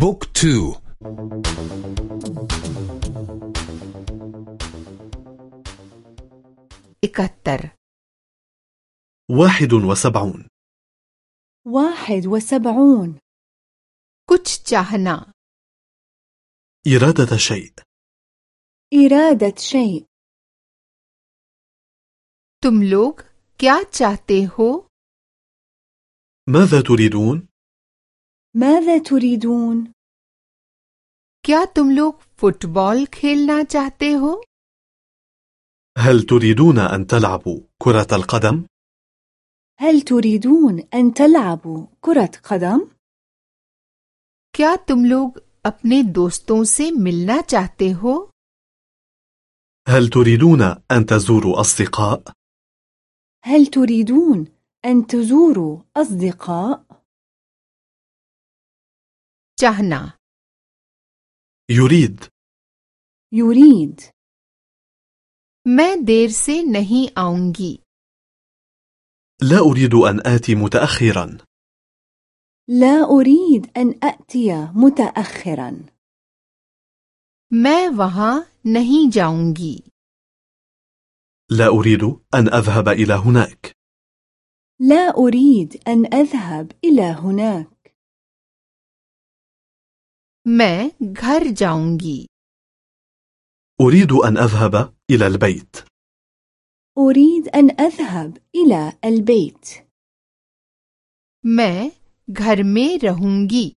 book two. इकहत्तर. واحد وسبعون. واحد وسبعون. कुछ चाहना إرادة شيء. إرادة شيء. तुम लोग क्या चाहते हो? ماذا تريدون؟ ماذا تريدون؟ क्या तुम लोग फुटबॉल खेलना चाहते हो هل تريدون أن تلعبوا كرة القدم؟ هل تريدون أن تلعبوا كرة قدم؟ क्या तुम लोग अपने दोस्तों से मिलना चाहते हो هل تريدون أن تزوروا أصدقاء؟ هل تريدون أن تزوروا أصدقاء؟ चाहना يريد يريد मैं देर से नहीं आऊंगी لا أريد أن آتي متأخرا لا أريد أن أأتي متأخرا मैं वहां नहीं जाऊंगी لا أريد أن أذهب إلى هناك لا أريد أن أذهب إلى هناك मैं घर जाऊंगी أريد أن أذهب إلى البيت أريد أن أذهب إلى البيت मैं घर में रहूंगी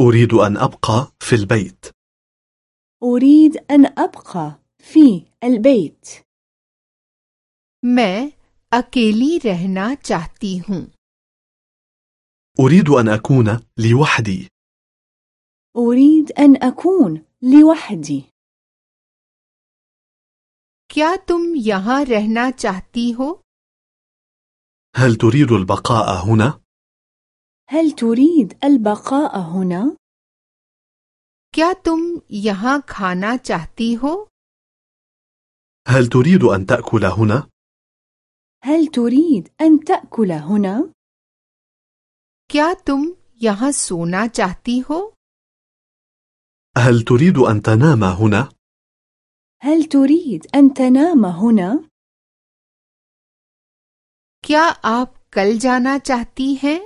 أريد أن أبقى في البيت أريد أن أبقى في البيت मैं अकेली रहना चाहती हूँ أريد أن أكون لوحدي أريد أن أكون لوحدي क्या तुम यहाँ रहना चाहती हो هل تريد البقاء هنا؟ هل تريد البقاء هنا؟ क्या तुम यहाँ खाना चाहती हो هل تريد أن تأكل هنا؟ هل تريد أن تأكل هنا؟ क्या तुम यहाँ सोना चाहती हो هل تريد أن تنام هنا؟ هل تريد أن تنام هنا؟ क्या आप कल जाना चाहती हैं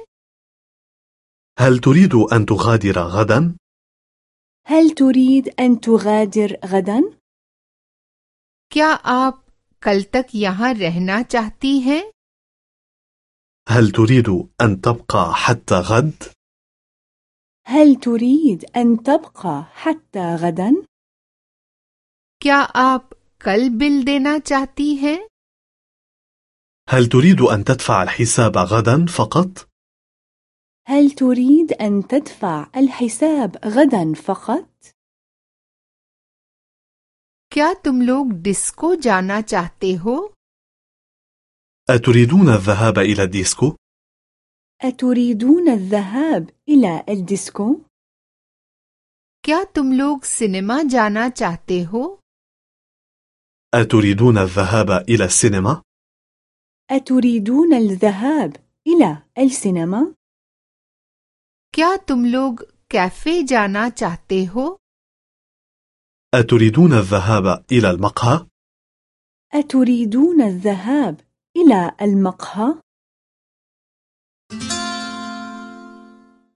هل تريد أن تغادر غدا؟ هل تريد أن تغادر غدا؟ क्या आप कल तक यहाँ रहना चाहती हैं هل تريد أن تبقى حتى غد؟ هل تريد أن تبقى حتى غدا؟ क्या आप कल बिल देना चाहती हैं هل تريد أن تدفع الحساب غدا فقط؟ هل تريد أن تدفع الحساب غدا فقط؟ क्या तुम लोग डिस्को जाना चाहते हो أتريدون الذهاب إلى الديسكو؟ أتريدون الذهاب إلى الديسكو؟ क्या तुम लोग सिनेमा जाना चाहते हो أتريدون الذهاب إلى السينما؟ أتريدون الذهاب إلى السينما؟ क्या तुम लोग कैफे जाना चाहते हो أتريدون الذهاب إلى المقهى؟ أتريدون الذهاب إلى المقهى؟